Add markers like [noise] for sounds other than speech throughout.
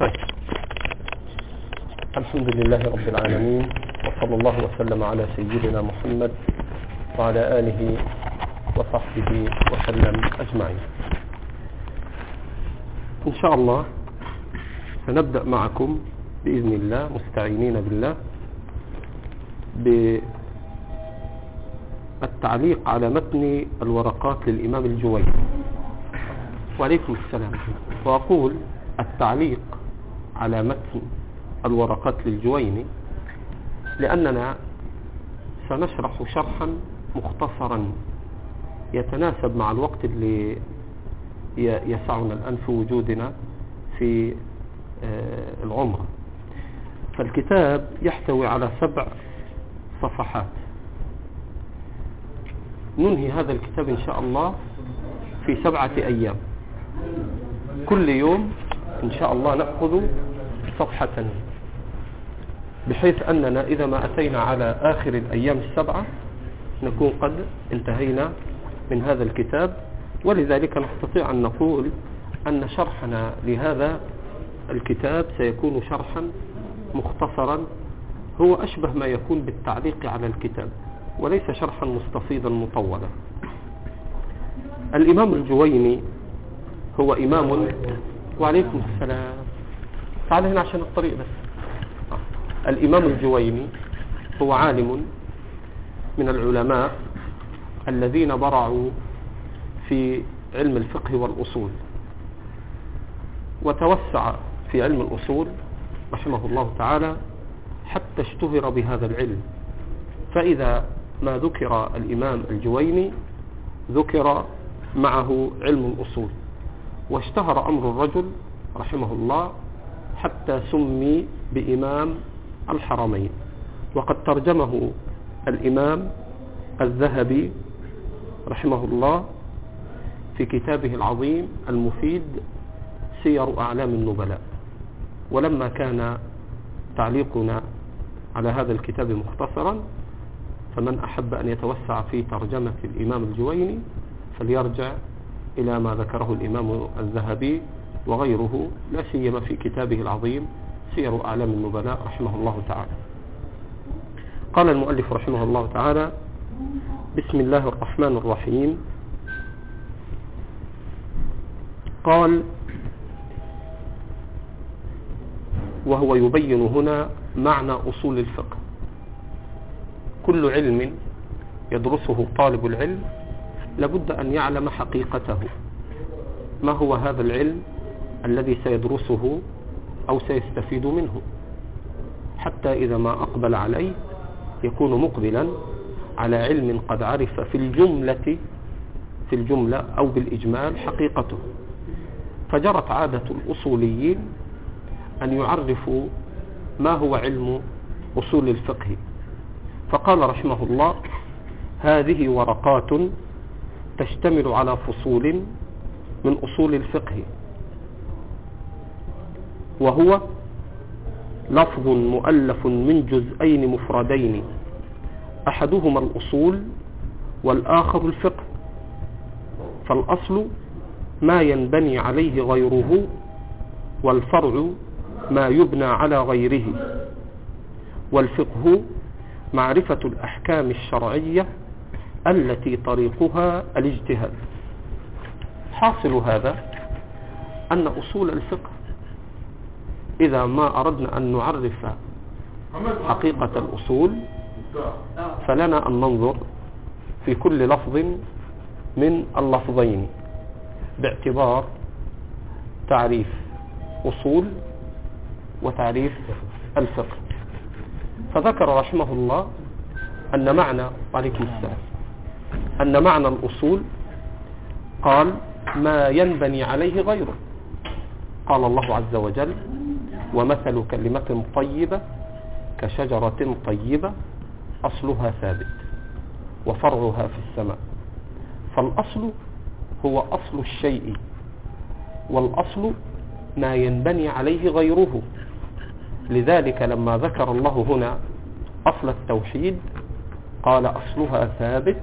طيب. الحمد لله رب العالمين وصلى الله وسلم على سيدنا محمد وعلى آله وصحبه وسلم أجمعين. إن شاء الله سنبدأ معكم بإذن الله مستعينين بالله بالتعليق على متن الورقات للإمام الجويني. وعليكم السلام. وأقول التعليق على متن الورقات للجويني لأننا سنشرح شرحا مختصرا يتناسب مع الوقت اللي يسعنا الآن في وجودنا في العمرة. فالكتاب يحتوي على سبع صفحات. ننهي هذا الكتاب إن شاء الله في سبعة أيام. كل يوم إن شاء الله نأخذ صفحة بحيث أننا إذا ما أتينا على آخر الأيام السبعة نكون قد انتهينا من هذا الكتاب. ولذلك نستطيع أن نقول أن شرحنا لهذا الكتاب سيكون شرحا مختصرا هو أشبه ما يكون بالتعليق على الكتاب وليس شرحا مستفيضا مطولا. الإمام الجويني هو إمام وعليكم السلام. تعال هنا عشان الطريق بس. الإمام الجويني هو عالم من العلماء الذين برعوا في علم الفقه والأصول وتوسع في علم الأصول رحمه الله تعالى حتى اشتهر بهذا العلم. فإذا ما ذكر الإمام الجويني ذكر معه علم الأصول واشتهر أمر الرجل رحمه الله حتى سمي بإمام الحرمين. وقد ترجمه الإمام الذهبي رحمه الله في كتابه العظيم المفيد سير أعلام النبلاء. ولما كان تعليقنا على هذا الكتاب مختصرا فمن أحب أن يتوسع في ترجمة الإمام الجويني فليرجع إلى ما ذكره الإمام الذهبي وغيره لا سيما في كتابه العظيم سير أعلام النبلاء رحمه الله تعالى. قال المؤلف رحمه الله تعالى بسم الله الرحمن الرحيم. قال وهو يبين هنا معنى أصول الفقه. كل علم يدرسه طالب العلم لابد أن يعلم حقيقته. ما هو هذا العلم؟ الذي سيدرسه أو سيستفيد منه. حتى إذا ما أقبل عليه يكون مقبلا على علم قد عرف في الجملة في الجملة أو بالإجمال حقيقته. فجرت عادة الأصوليين أن يعرفوا ما هو علم أصول الفقه. فقال رحمه الله هذه ورقات تشتمل على فصول من أصول الفقه. وهو لفظ مؤلف من جزئين مفردين. أحدهما الأصول والآخر الفقه. فالأصل ما ينبني عليه غيره والفرع ما يبنى على غيره. والفقه معرفة الأحكام الشرعية التي طريقها الاجتهاد. حاصل هذا أن أصول الفقه إذا ما أردنا أن نعرف حقيقة الأصول فلنا أن ننظر في كل لفظ من اللفظين باعتبار تعريف أصول وتعريف الفقه. فذكر رحمه الله أن معنى عليكم السلام أن معنى الأصول قال ما ينبني عليه غيره. قال الله عز وجل ومثل كلمة طيبة كشجرة طيبة أصلها ثابت وفرعها في السماء. فالأصل هو أصل الشيء والأصل ما ينبني عليه غيره. لذلك لما ذكر الله هنا أصل التوحيد قال أصلها ثابت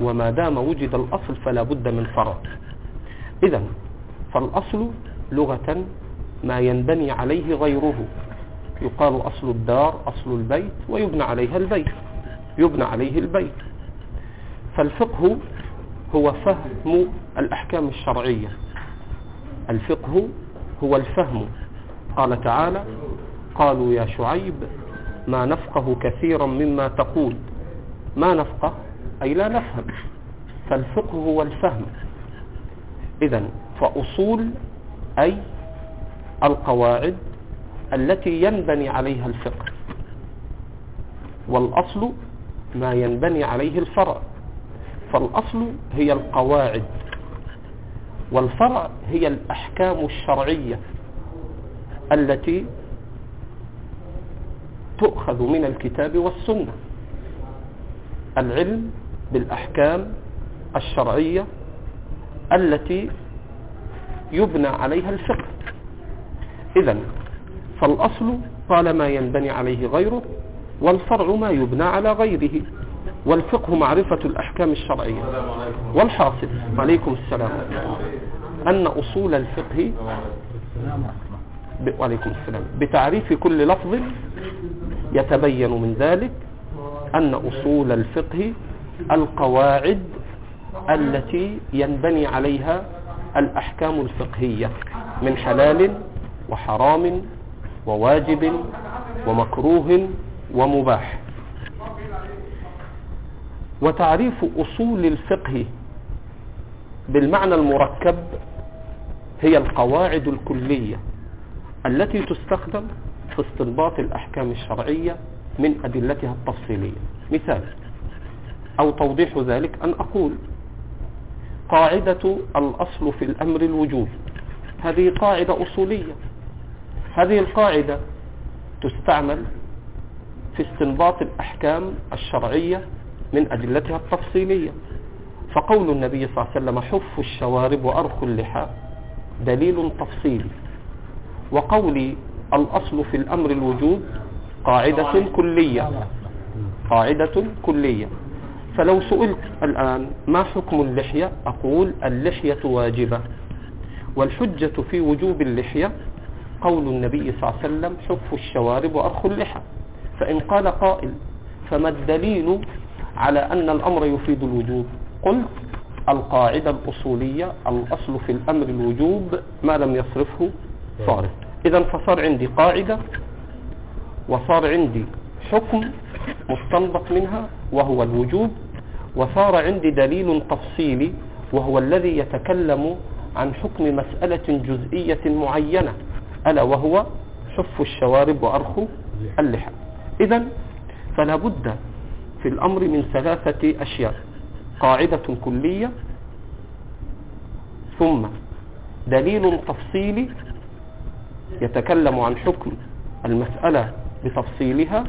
وما دام وجد الأصل فلا بد من فرع. إذا فالأصل لغة ما ينبني عليه غيره. يقال أصل الدار أصل البيت ويبنى عليها البيت. يبنى عليه البيت. فالفقه هو فهم الأحكام الشرعية. الفقه هو الفهم. قال تعالى قالوا يا شعيب ما نفقه كثيرا مما تقول. ما نفقه؟ أي لا نفهم. فالفقه هو الفهم. إذا فأصول أي القواعد التي ينبني عليها الفقه. والأصل ما ينبني عليه الفرع. فالأصل هي القواعد. والفرع هي الأحكام الشرعية التي تؤخذ من الكتاب والسنة. العلم بالأحكام الشرعية التي يبنى عليها الفقه. إذا فالأصل قال ما ينبني عليه غيره والفرع ما يبنى على غيره والفقه معرفة الأحكام الشرعية. والحاصل عليكم السلام. أن أصول الفقه وعليكم السلام بتعريف كل لفظ يتبين من ذلك أن أصول الفقه القواعد التي ينبني عليها الأحكام الفقهية من حلال وحرام وواجب ومكروه ومباح. وتعريف أصول الفقه بالمعنى المركب هي القواعد الكلية التي تستخدم في استنباط الأحكام الشرعية من أدلتها التفصيلية. مثال أو توضيح ذلك أن أقول قاعدة الأصل في الأمر الوجوب هذه قاعدة أصولية. هذه القاعدة تستعمل في استنباط الأحكام الشرعية من أدلتها التفصيلية. فقول النبي صلى الله عليه وسلم حف الشوارب وأرخ اللحى دليل تفصيلي. وقول الأصل في الأمر الوجوب قاعدة كلية. قاعدة كلية. فلو سئلت الآن ما حكم اللحية؟ أقول اللحية واجبة. والحجة في وجوب اللحية قول النبي صلى الله عليه وسلم حف الشوارب وأرخ اللحى. فإن قال قائل فما الدليل على أن الأمر يفيد الوجوب؟ قلت القاعدة الأصولية الأصل في الأمر الوجوب ما لم يصرفه صارف. إذا فصار عندي قاعدة وصار عندي حكم مستنبط منها وهو الوجوب وصار عندي دليل تفصيلي وهو الذي يتكلم عن حكم مسألة جزئية معينة. ألا وهو حف الشوارب وأرخ اللحى إذا فلا بد في الأمر من ثلاثة أشياء. قاعدة كلية ثم دليل تفصيلي يتكلم عن حكم المسألة بتفصيلها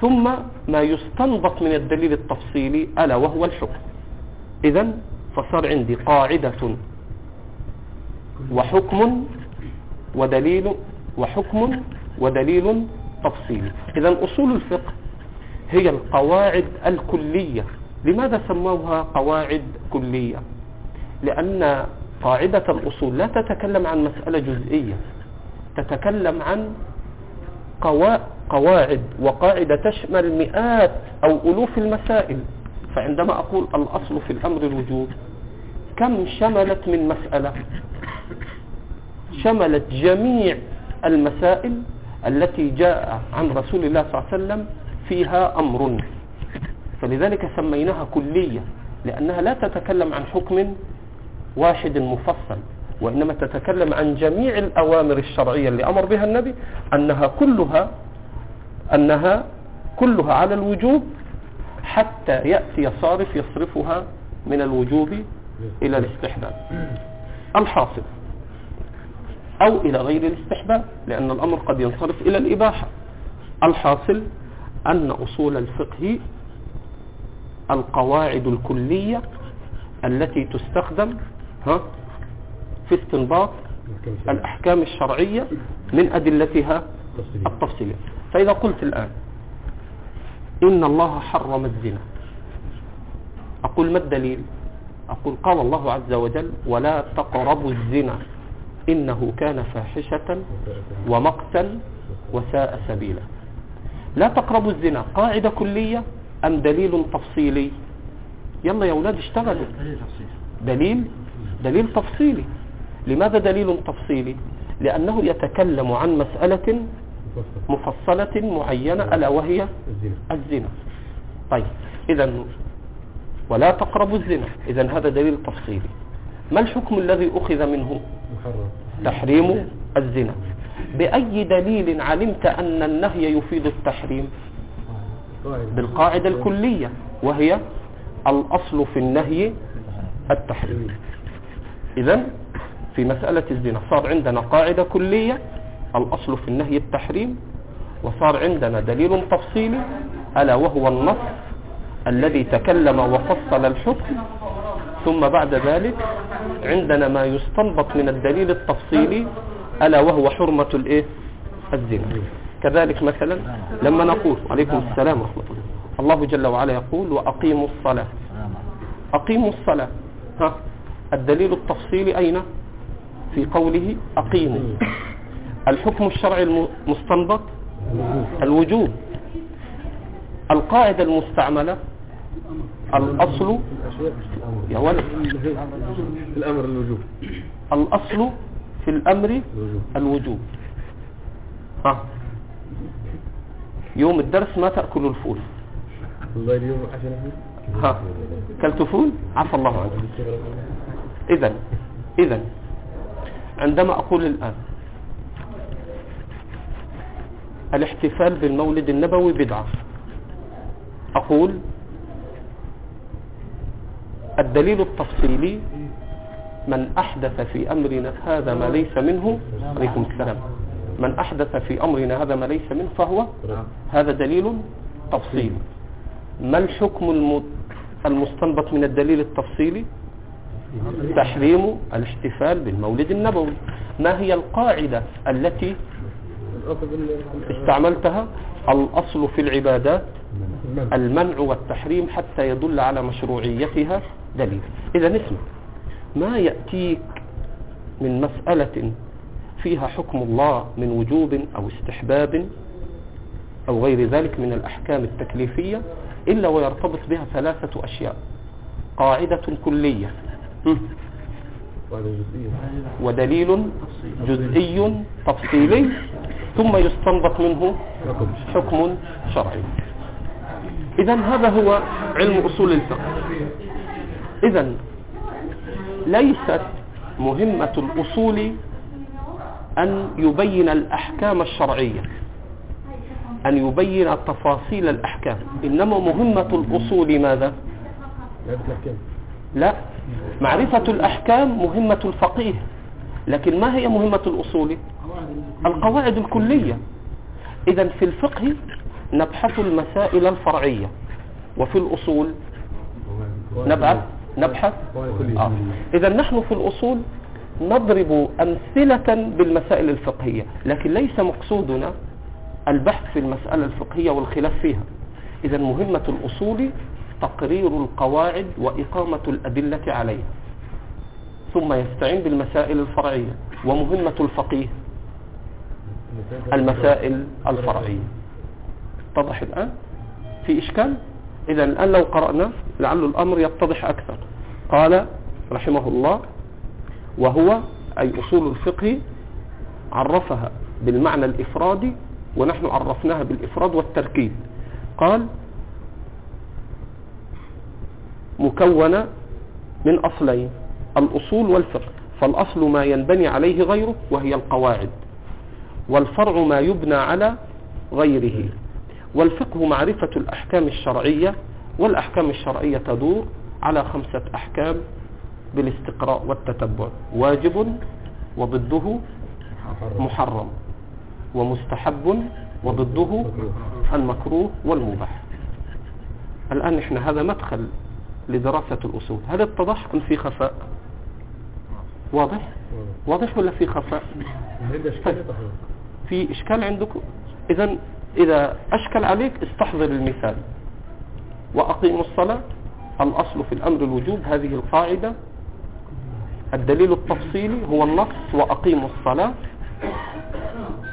ثم ما يستنبط من الدليل التفصيلي ألا وهو الحكم. إذا فصار عندي قاعدة وحكم ودليل وحكم ودليل تفصيلي إذا أصول الفقه هي القواعد الكلية. لماذا سموها قواعد كلية؟ لأن قاعدة الأصول لا تتكلم عن مسألة جزئية تتكلم عن قواعد وقاعدة تشمل مئات أو ألوف المسائل. فعندما أقول الأصل في الأمر الوجوب كم شملت من مسألة؟ شملت جميع المسائل التي جاء عن رسول الله صلى الله عليه وسلم فيها أمر. فلذلك سميناها كلية لأنها لا تتكلم عن حكم واحد مفصل وإنما تتكلم عن جميع الأوامر الشرعية اللي أمر بها النبي أنها كلها أنها كلها على الوجوب حتى يأتي صارف يصرفها من الوجوب إلى الاستحباب. الحاصل. أو إلى غير الاستحباب لأن الأمر قد ينصرف إلى الإباحة. الحاصل أن أصول الفقه القواعد الكلية التي تستخدم ها في استنباط الأحكام الشرعية من أدلتها التفصيلية. فإذا قلت الآن إن الله حرم الزنا. أقول ما الدليل؟ أقول قال الله عز وجل ولا تقربوا الزنا. إنه كان فاحشة ومقتا وساء سبيلا. لا تقربوا الزنا. قاعدة كلية أم دليل تفصيلي؟ يلا يا أولاد اشتغلوا. دليل دليل؟ تفصيلي. لماذا دليل تفصيلي؟ لأنه يتكلم عن مسألة مفصلة معينة ألا وهي الزنا. طيب إذا ولا تقربوا الزنا. إذا هذا دليل تفصيلي. ما الحكم الذي أخذ منه؟ تحريم الزنا. بأي دليل علمت أن النهي يفيد التحريم؟ بالقاعدة الكلية وهي الأصل في النهي التحريم. إذا في مسألة الزنا صار عندنا قاعدة كلية الأصل في النهي التحريم وصار عندنا دليل تفصيلي ألا وهو النص الذي تكلم وفصل الحكم ثم بعد ذلك عندنا ما يستنبط من الدليل التفصيلي ألا وهو حرمة الإيه؟ الزنا. كذلك مثلا لما نقول عليكم السلام ورحمة الله. الله جل وعلا يقول وأقيموا الصلاة. أقيموا الصلاة. ها؟ الدليل التفصيلي أين؟ في قوله أقيموا. الحكم الشرعي المستنبط الوجوب. القاعدة المستعملة الأصل يا ولد. الأمر الوجوب. الأصل في الأمر الوجوب. ها. يوم الدرس ما تأكل الفول. والله اليوم عشان ها. كلت فول؟ عفى الله عنك إذا إذا عندما أقول الآن الاحتفال بالمولد النبوي بدعة. أقول الدليل التفصيلي من أحدث في أمرنا هذا ما ليس منه عليكم السلام. من أحدث في أمرنا هذا ما ليس منه فهو هذا دليل تفصيلي ما الحكم المستنبط من الدليل التفصيلي؟ تحريم الاحتفال بالمولد النبوي. ما هي القاعدة التي استعملتها؟ الأصل في العبادات المنع والتحريم حتى يدل على مشروعيتها. دليل. إذا نسمع ما يأتيك من مسألة فيها حكم الله من وجوب أو استحباب أو غير ذلك من الأحكام التكليفية إلا ويرتبط بها ثلاثة أشياء. قاعدة كلية. ودليل جزئي تفصيلي. ثم يستنبط منه حكم شرعي. إذا هذا هو علم أصول الفقه. إذا ليست مهمة الأصول أن يبين الأحكام الشرعية أن يبين تفاصيل الأحكام. إنما مهمة الأصول ماذا؟ لا معرفة الأحكام مهمة الفقيه لكن ما هي مهمة الأصول؟ القواعد الكلية. إذا في الفقه نبحث المسائل الفرعية وفي الأصول نبحث نبحث؟ آه. إذا نحن في الأصول نضرب أمثلة بالمسائل الفقهية لكن ليس مقصودنا البحث في المسألة الفقهية والخلاف فيها. إذا مهمة الأصول تقرير القواعد وإقامة الأدلة عليها. ثم يستعين بالمسائل الفرعية. ومهمة الفقيه المسائل الفرعية. اتضح الآن؟ في إشكال؟ إذا الآن لو قرأنا لعل الأمر يتضح أكثر. قال رحمه الله وهو أي أصول الفقه عرفها بالمعنى الإفرادي ونحن عرفناها بالإفراد والتركيب. قال مكونة من أصلين الأصول والفقه فالأصل ما ينبني عليه غيره وهي القواعد والفرع ما يبنى على غيره. والفقه معرفة الأحكام الشرعية والأحكام الشرعية تدور على خمسة أحكام بالاستقراء والتتبع. واجب وضده محرم ومستحب وضده المكروه والمباح. الآن إحنا هذا مدخل لدراسة الأصول. هل اتضح أم في خفاء؟ واضح؟ واضح ولا في خفاء؟ طيب. في إشكال عندكم؟ إذا إذا أشكل عليك استحضر المثال وأقيموا الصلاة. الأصل في الأمر الوجوب هذه القاعدة. الدليل التفصيلي هو النص وأقيموا الصلاة.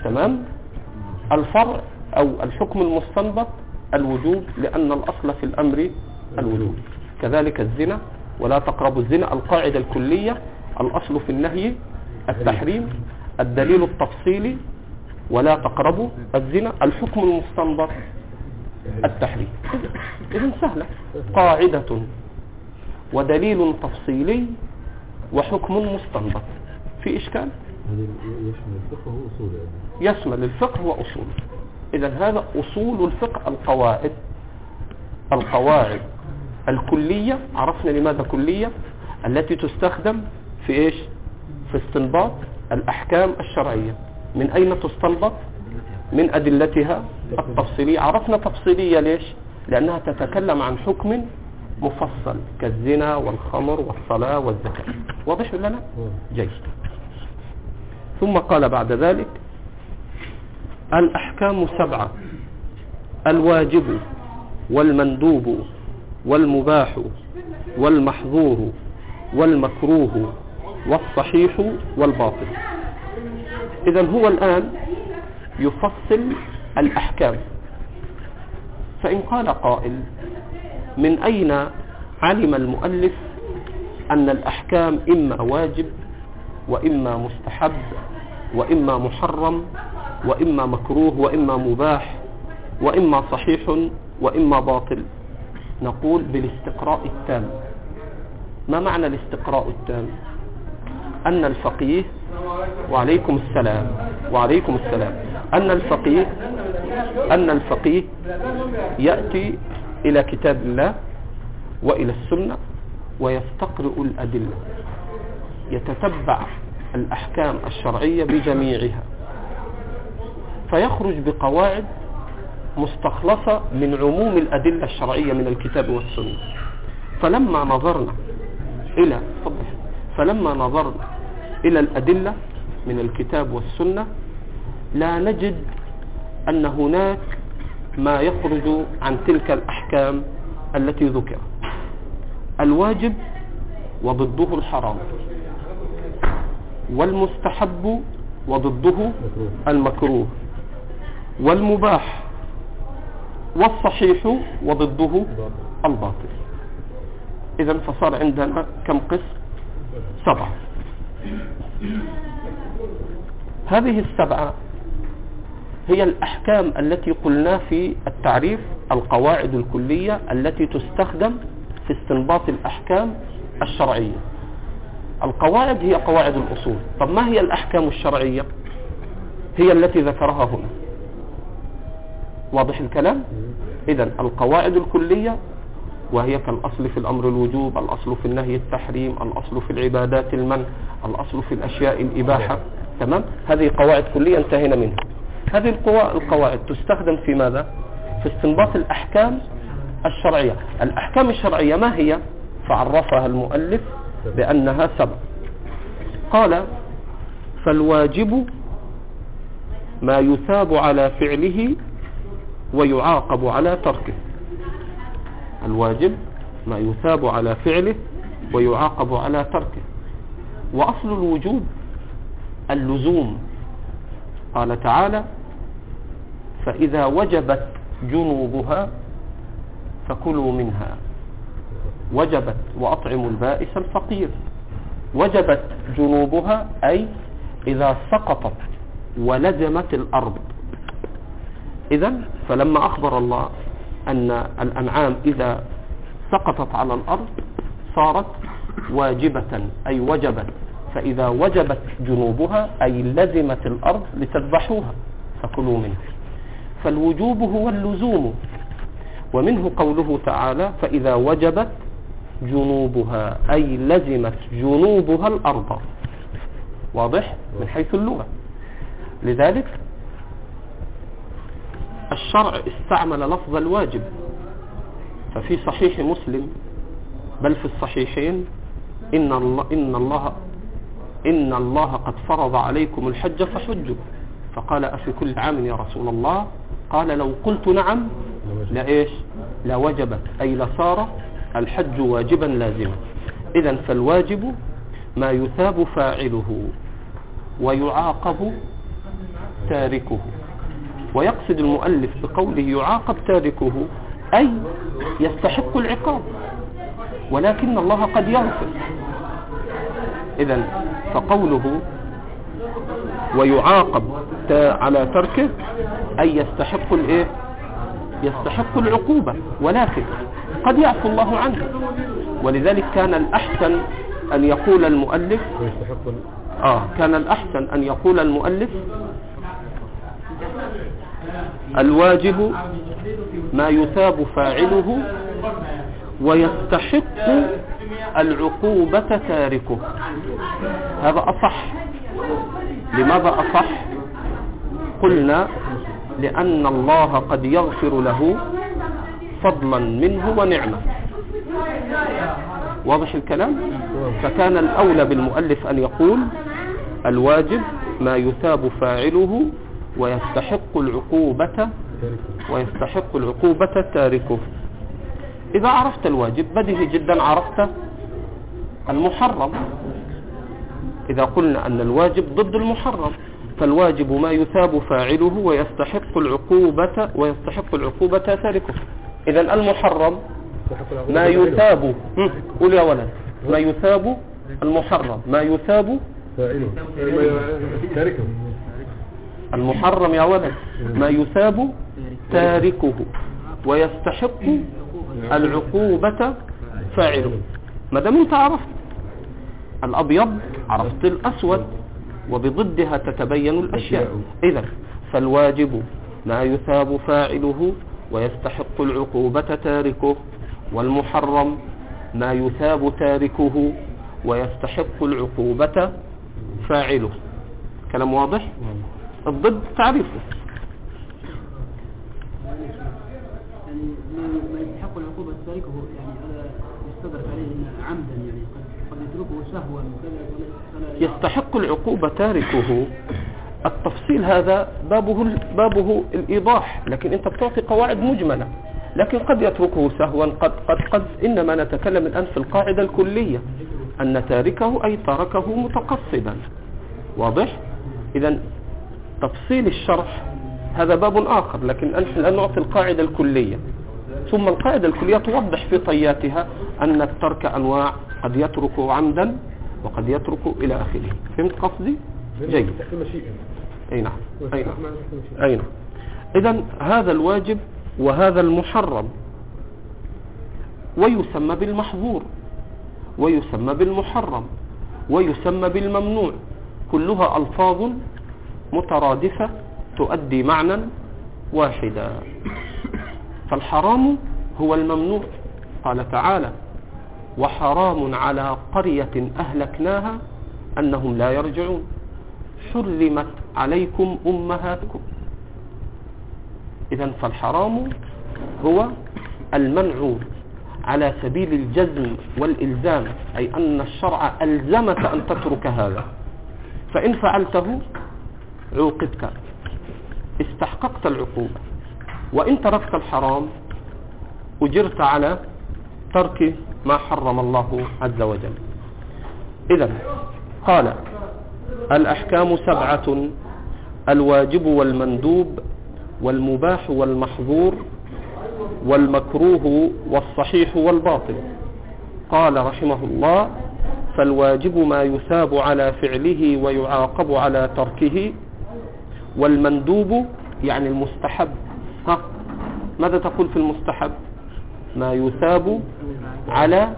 تمام؟ الفرع أو الحكم المستنبط الوجوب لأن الأصل في الأمر الوجوب. كذلك الزنا ولا تقربوا الزنا القاعدة الكلية. الأصل في النهي التحريم. الدليل التفصيلي ولا تقربوا الزنا الحكم المستنبط التحريم. إذن سهلة. قاعدة ودليل تفصيلي وحكم مستنبط. في إشكال؟ يشمل الفقه وأصول يعني. يشمل الفقه وأصوله إذا هذا أصول الفقه القواعد. القواعد الكلية عرفنا لماذا كلية؟ التي تستخدم في إيش؟ في استنباط الأحكام الشرعية. من أين تستنبط؟ من أدلتها التفصيلية. عرفنا تفصيلية ليش؟ لأنها تتكلم عن حكم مفصل كالزنا والخمر والصلاة والزكاة. واضح لا؟ جيد. ثم قال بعد ذلك الأحكام سبعة. الواجب والمندوب والمباح والمحظور والمكروه والصحيح والباطل. إذا هو الآن يفصل الأحكام. فإن قال قائل من أين علم المؤلف أن الأحكام إما واجب وإما مستحب وإما محرم وإما مكروه وإما مباح وإما صحيح وإما باطل؟ نقول بالاستقراء التام. ما معنى الاستقراء التام؟ أن الفقيه وعليكم السلام. وعليكم السلام. أن الفقيه أن الفقيه يأتي إلى كتاب الله وإلى السنة ويستقرئ الأدلة. يتتبع الأحكام الشرعية بجميعها. فيخرج بقواعد مستخلصة من عموم الأدلة الشرعية من الكتاب والسنة. فلما نظرنا إلى فلما نظرنا إلى الأدلة من الكتاب والسنة لا نجد أن هناك ما يخرج عن تلك الأحكام التي ذكرت. الواجب وضده الحرام والمستحب وضده المكروه والمباح والصحيح وضده الباطل. إذا فصار عندنا كم قسم سبعة. هذه السبعة هي الأحكام التي قلنا في التعريف القواعد الكلية التي تستخدم في استنباط الأحكام الشرعية. القواعد هي قواعد الأصول. طب ما هي الأحكام الشرعية؟ هي التي ذكرها هنا. واضح الكلام؟ إذا القواعد الكلية وهي كالأصل في الأمر الوجوب الأصل في النهي التحريم الأصل في العبادات المنع الأصل في الأشياء الإباحة. تمام؟ هذه قواعد كلية انتهينا منها. هذه القوا- القواعد تستخدم في ماذا؟ في استنباط الأحكام الشرعية. الأحكام الشرعية ما هي؟ فعرفها المؤلف بأنها سبع قال فالواجب ما يثاب على فعله ويعاقب على تركه. الواجب ما يثاب على فعله ويعاقب على تركه. وأصل الوجوب اللزوم. قال تعالى فإذا وجبت جنوبها فكلوا منها. وجبت وأطعموا البائس الفقير. وجبت جنوبها أي إذا سقطت ولزمت الأرض. إذا فلما أخبر الله أن الأنعام إذا سقطت على الأرض صارت واجبة أي وجبت. فإذا وجبت جنوبها أي لزمت الأرض لتذبحوها فكلوا منها. فالوجوب هو اللزوم. ومنه قوله تعالى فإذا وجبت جنوبها أي لزمت جنوبها الأرض. واضح؟ من حيث اللغة. لذلك الشرع استعمل لفظ الواجب ففي صحيح مسلم بل في الصحيحين إن الله, إن الله إن الله قد فرض عليكم الحج فحجوا. فقال أفي كل عام يا رسول الله؟ قال لو قلت نعم لإيش لوجبت أي لصار الحج واجبا لازما. إذا فالواجب ما يثاب فاعله ويعاقب تاركه. ويقصد المؤلف بقوله يعاقب تاركه أي يستحق العقاب ولكن الله قد يغفر. إذا فقوله ويعاقب على تركه أي يستحق الإيه؟ يستحق العقوبة ولكن قد يعفو الله عنه. ولذلك كان الأحسن أن يقول المؤلف آه كان الأحسن أن يقول المؤلف الواجب ما يثاب فاعله ويستحق العقوبة تاركه. هذا أصح. لماذا أصح؟ قلنا لأن الله قد يغفر له فضلا منه ونعمة. واضح الكلام؟ فكان الأولى بالمؤلف أن يقول الواجب ما يثاب فاعله ويستحق العقوبة ويستحق العقوبة تاركه. إذا عرفت الواجب بديهي جدا عرفت المحرم. إذا قلنا أن الواجب ضد المحرم فالواجب ما يثاب فاعله ويستحق العقوبة ويستحق العقوبة تاركه. إذا المحرم ما يثاب قول يا ولد. ما يثاب المحرم ما يثاب فاعله. تاركه. المحرم يا ولد ما يثاب تاركه ويستحق العقوبة فاعله. ما دام انت عرفت الأبيض عرفت الأسود وبضدها تتبين الأشياء. اذا فالواجب ما يثاب فاعله ويستحق العقوبة تاركه والمحرم ما يثاب تاركه ويستحق العقوبة فاعله. كلام واضح؟ الضد تعريفه. يعني ما يستحق العقوبة تاركه يعني يستدرك عليه عمدا يعني قد يتركه سهوا يستحق العقوبة تاركه. التفصيل هذا بابه بابه الإيضاح. لكن أنت بتعطي قواعد مجملة. لكن قد يتركه سهوا قد قد قد إنما نتكلم الآن في القاعدة الكلية. أن تاركه أي تركه متقصدا. واضح؟ إذا تفصيل الشرح هذا باب آخر لكن نحن الآن نعطي القاعدة الكلية. ثم القاعدة الكلية توضح في طياتها أن الترك أنواع قد يتركه عمدا وقد يتركه إلى آخره. فهمت قصدي؟ جيد. أي نعم. أي نعم. أي نعم. إذا هذا الواجب وهذا المحرم. ويسمى بالمحظور ويسمى بالمحرم ويسمى بالممنوع. كلها ألفاظ مترادفة تؤدي معنى واحدا. فالحرام هو الممنوع. قال تعالى وحرام على قرية أهلكناها أنهم لا يرجعون. حرمت عليكم أمهاتكم. إذا فالحرام هو المنع على سبيل الجزم والإلزام أي أن الشرع ألزمك أن تترك هذا. فإن فعلته عوقبت استحققت العقوبة. وإن تركت الحرام أجرت على ترك ما حرم الله عز وجل. إذا قال الأحكام سبعة الواجب والمندوب والمباح والمحظور والمكروه والصحيح والباطل. قال رحمه الله فالواجب ما يثاب على فعله ويعاقب على تركه والمندوب يعني المستحب. ها؟ ماذا تقول في المستحب؟ ما يثاب على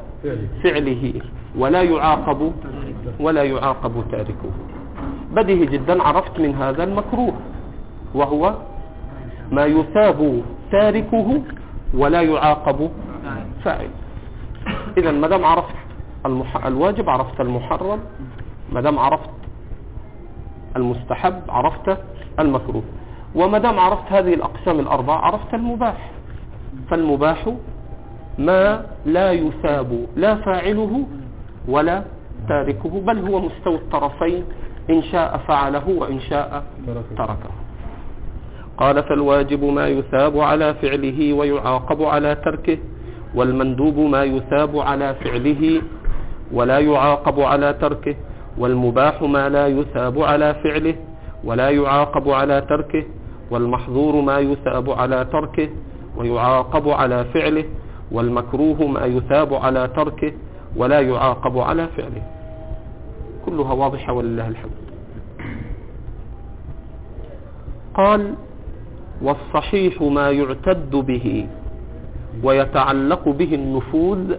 فعله ولا يعاقب ولا يعاقب تاركه. بديه جدا عرفت من هذا المكروه وهو ما يثاب تاركه ولا يعاقب فاعل. اذا ما دام عرفت. الواجب عرفت المحرم ما دام عرفت المستحب عرفت المكروه. وما دام عرفت هذه الأقسام الأربعة عرفت المباح. فالمباح ما لا يثاب لا فاعله ولا تاركه بل هو مستوى الطرفين إن شاء فعله وإن شاء تركه. قال فالواجب ما يثاب على فعله ويعاقب على تركه والمندوب ما يثاب على فعله ولا يعاقب على تركه. والمباح ما لا يثاب على فعله ولا يعاقب على تركه والمحظور ما يثاب على تركه ويعاقب على فعله والمكروه ما يثاب على تركه ولا يعاقب على فعله. كلها واضحة ولله الحمد. قال والصحيح ما يعتد به ويتعلق به النفوذ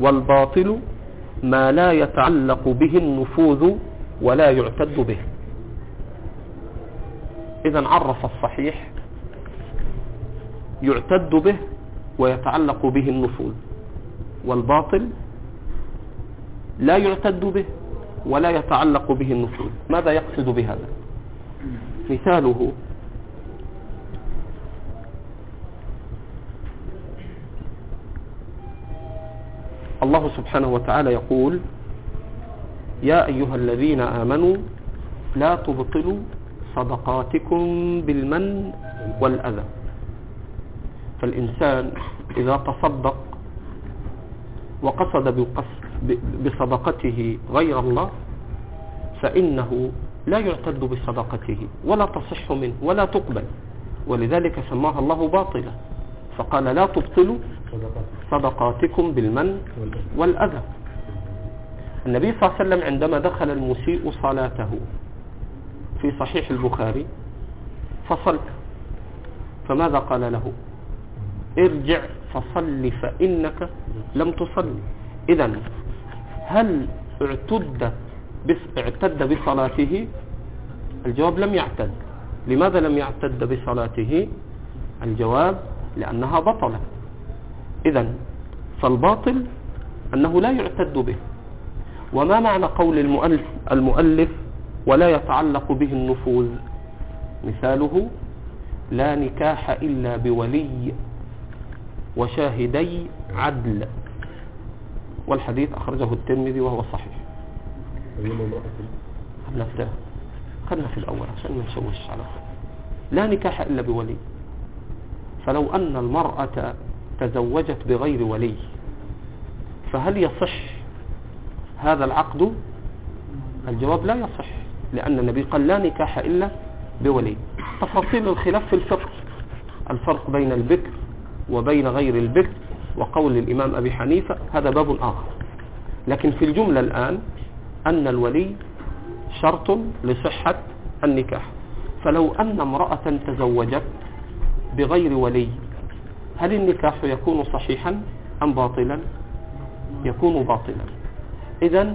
والباطل ما لا يتعلق به النفوذ ولا يعتد به. إذا عرف الصحيح يعتد به ويتعلق به النفوذ والباطل لا يعتد به ولا يتعلق به النفوذ. ماذا يقصد بهذا؟ مثاله الله سبحانه وتعالى يقول يا أيها الذين آمنوا لا تبطلوا صدقاتكم بالمن والأذى. فالإنسان إذا تصدق وقصد بصدقته غير الله فإنه لا يعتد بصدقته ولا تصح منه ولا تقبل. ولذلك سماها الله باطلة. فقال لا تبطلوا صدقاتكم بالمن والأذى. النبي صلى الله عليه وسلم عندما دخل المسيء صلاته في صحيح البخاري فصل فماذا قال له؟ ارجع فصل فإنك لم تصل. إذا هل اعتد اعتد بصلاته؟ الجواب لم يعتد. لماذا لم يعتد بصلاته؟ الجواب لأنها بطلة. إذا فالباطل أنه لا يعتد به. وما معنى قول المؤلف, المؤلف ولا يتعلق به النفوذ؟ مثاله لا نكاح إلا بولي وشاهدي عدل. والحديث أخرجه الترمذي وهو صحيح. خلنا خلنا في الأول عشان ما نشوش على لا نكاح إلا بولي. فلو أن المرأة تزوجت بغير ولي فهل يصح هذا العقد؟ الجواب لا يصح لأن النبي قال لا نكاح إلا بولي. تفاصيل الخلاف في الفقه الفرق بين البكر وبين غير البكر وقول الإمام أبي حنيفة هذا باب آخر. لكن في الجملة الآن أن الولي شرط لصحة النكاح. فلو أن امرأة تزوجت بغير ولي. هل النكاح يكون صحيحا أم باطلا؟ يكون باطلا. إذا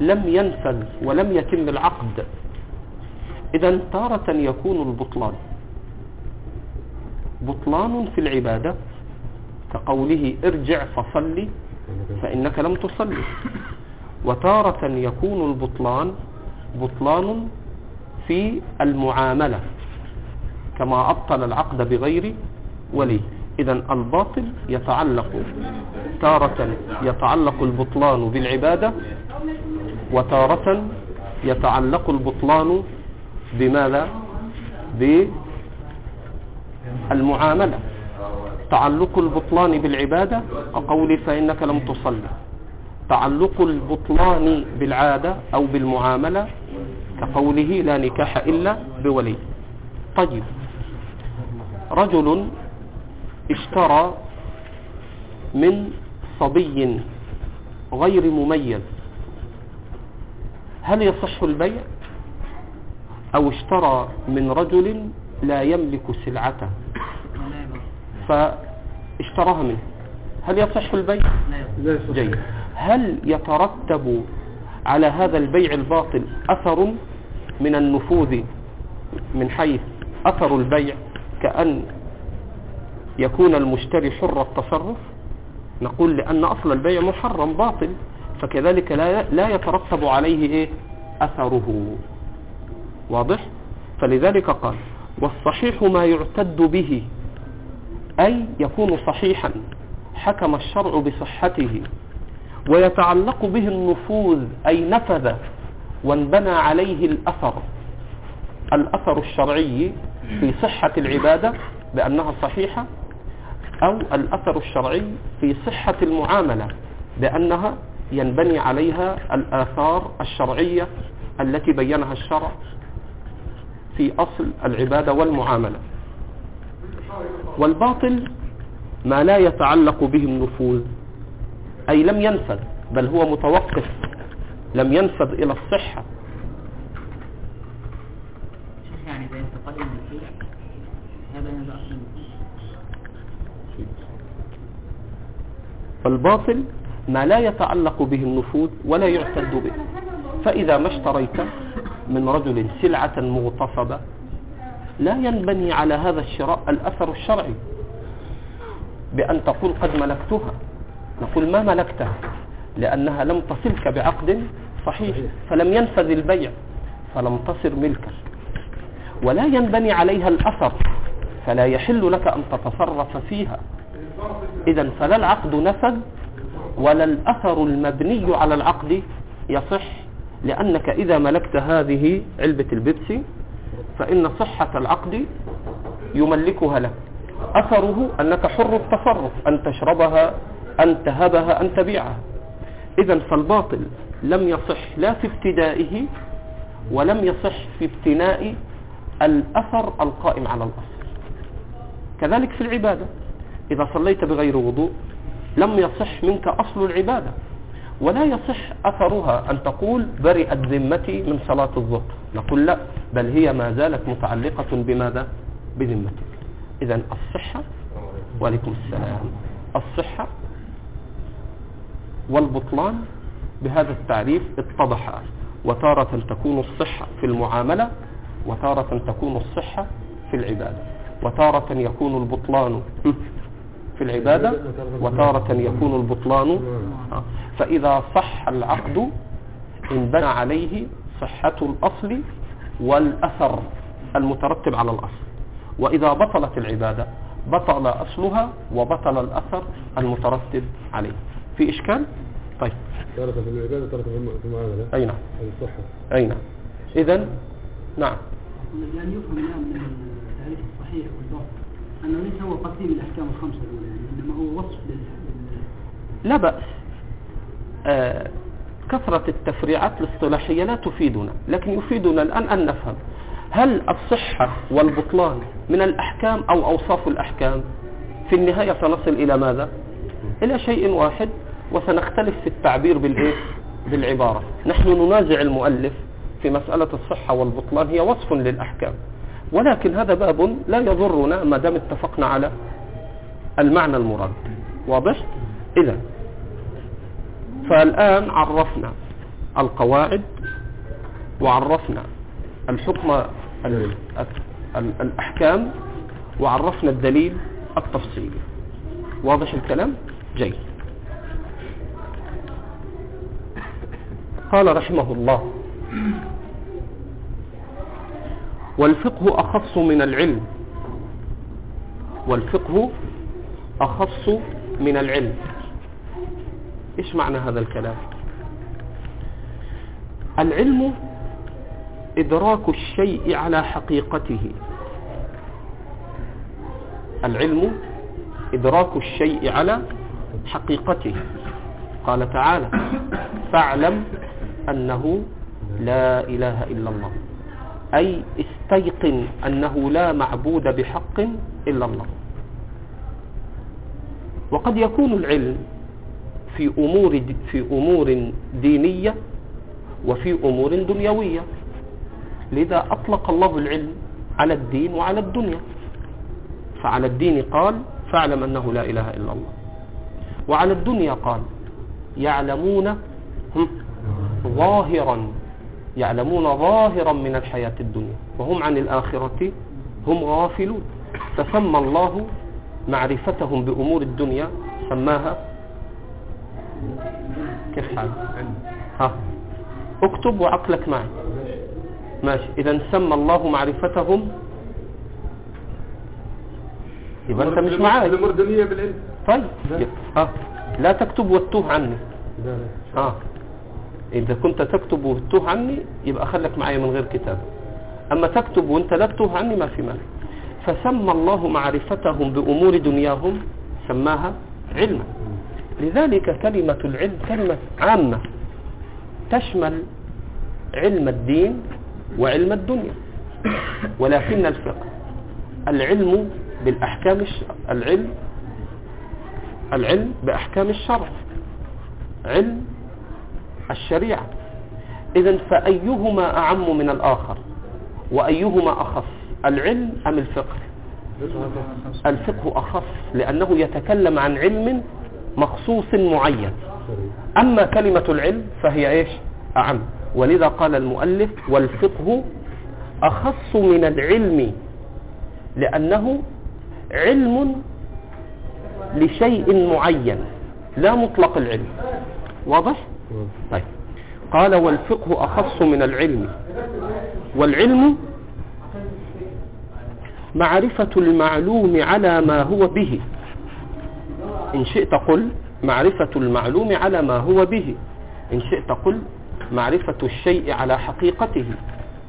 لم ينفذ ولم يتم العقد. إذا تارة يكون البطلان. بطلان في العبادة كقوله ارجع فصلي فإنك لم تصلي. وتارة يكون البطلان بطلان في المعاملة. كما أبطل العقد بغير ولي. إذا الباطل يتعلق تارة يتعلق البطلان بالعبادة وتارة يتعلق البطلان بماذا؟ بالمعاملة. تعلق البطلان بالعبادة كقولي فإنك لم تصلي. تعلق البطلان بالعادة أو بالمعاملة كقوله لا نكاح إلا بولي. طيب. رجل اشترى من صبي غير مميز. هل يصح البيع؟ أو اشترى من رجل لا يملك سلعته. فاشتراها منه. هل يصح البيع؟ جيد. هل يترتب على هذا البيع الباطل أثر من النفوذ من حيث أثر البيع؟ كأن يكون المشتري حر التصرف نقول لأن أصل البيع محرم باطل فكذلك لا لا يترتب عليه إيه؟ أثره. واضح؟ فلذلك قال والصحيح ما يعتد به أي يكون صحيحا حكم الشرع بصحته ويتعلق به النفوذ أي نفذ وانبنى عليه الأثر الأثر الشرعي في صحة العبادة بأنها صحيحة أو الأثر الشرعي في صحة المعاملة بأنها ينبني عليها الآثار الشرعية التي بينها الشرع في أصل العبادة والمعاملة. والباطل ما لا يتعلق به النفوذ أي لم ينفذ بل هو متوقف لم ينفذ إلى الصحة. فالباطل ما لا يتعلق به النفوذ ولا يعتد به. فإذا ما اشتريت من رجل سلعة مغتصبة لا ينبني على هذا الشراء الأثر الشرعي بأن تقول قد ملكتها. نقول ما ملكتها؟ لأنها لم تصلك بعقد صحيح. فلم ينفذ البيع فلم تصر ملكا. ولا ينبني عليها الأثر فلا يحل لك أن تتصرف فيها. إذا فلا العقد نفذ ولا الأثر المبني على العقد يصح لأنك إذا ملكت هذه علبة البيبسي فإن صحة العقد يملكها لك. أثره أنك حر التصرف أن تشربها أن تهبها أن تبيعها. إذا فالباطل لم يصح لا في ابتدائه ولم يصح في ابتناء الأثر القائم على الأصل. كذلك في العبادة. إذا صليت بغير وضوء لم يصح منك أصل العبادة ولا يصح أثرها أن تقول برئت ذمتي من صلاة الظهر. نقول لا بل هي ما زالت متعلقة بماذا؟ بذمتك. إذا الصحة وعليكم السلام. الصحة والبطلان بهذا التعريف اتضح. وتارة تكون الصحة في المعاملة وتارة تكون الصحة في العبادة. وتارة يكون البطلان في العبادة وتارة يكون البطلان فإذا صح العقد انبنى عليه صحة الأصل والأثر المترتب على الأصل. وإذا بطلت العبادة بطل أصلها وبطل الأثر المترتب عليه. في إشكال؟ طيب. تارة في العبادة تارة في المعاملة. أي نعم. الصحة. أي نعم. إذا نعم. يعني يفهم الآن من التعريف والباطل. أنه ليس هو الأحكام الخمسة الأولى يعني إنما هو وصف لا بأس. آه كثرة التفريعات الاصطلاحية لا تفيدنا لكن يفيدنا الآن أن نفهم. هل الصحة والبطلان من الأحكام أو أوصاف الأحكام؟ في النهاية سنصل إلى ماذا؟ إلى شيء واحد وسنختلف في التعبير بالإيه؟ بالعبارة. نحن ننازع المؤلف في مسألة الصحة والبطلان هي وصف للأحكام. ولكن هذا باب لا يضرنا ما دام اتفقنا على المعنى المراد. واضح؟ إذا فالآن عرفنا القواعد وعرفنا الحكم ال- ال- الأحكام وعرفنا الدليل التفصيلي. واضح الكلام؟ جيد. قال رحمه الله والفقه أخص من العلم. والفقه أخص من العلم. إيش معنى هذا الكلام؟ العلم إدراك الشيء على حقيقته. العلم إدراك الشيء على حقيقته. قال تعالى فاعلم أنه لا إله إلا الله. أي استيقن أنه لا معبود بحق إلا الله. وقد يكون العلم في أمور في أمور دينية وفي أمور دنيوية. لذا أطلق الله العلم على الدين وعلى الدنيا. فعلى الدين قال فاعلم أنه لا إله إلا الله. وعلى الدنيا قال يعلمون ظاهرا. يعلمون ظاهرا من الحياة الدنيا وهم عن الآخرة هم غافلون. فسمى الله معرفتهم بأمور الدنيا سماها كيف حال؟ ها. اكتب وعقلك معي. ماشي. إذا سمى الله معرفتهم. يبقى أنت مش معاي. الأمور الدنيا بالعلم. طيب. ها. لا تكتب وتوه عني. آه إذا كنت تكتب وتوه عني يبقى خلك معايا من غير كتاب. أما تكتب وأنت لا تتوه عني ما في مانع. فسمى الله معرفتهم بأمور دنياهم سماها علما. لذلك كلمة العلم كلمة عامة تشمل علم الدين وعلم الدنيا. ولكن الفقه العلم بالأحكام. العلم العلم بأحكام الشرع. علم الشريعة. إذا فأيهما أعم من الآخر؟ وأيهما أخص العلم أم الفقه؟ الفقه أخص لأنه يتكلم عن علم مخصوص معين. أما كلمة العلم فهي إيش؟ أعم. ولذا قال المؤلف والفقه أخص من العلم لأنه علم لشيء معين لا مطلق العلم. واضح؟ طيب. قال والفقه أخص من العلم. والعلم معرفة المعلوم على ما هو به. إن شئت قل معرفة المعلوم على ما هو به. إن شئت قل معرفة الشيء على حقيقته.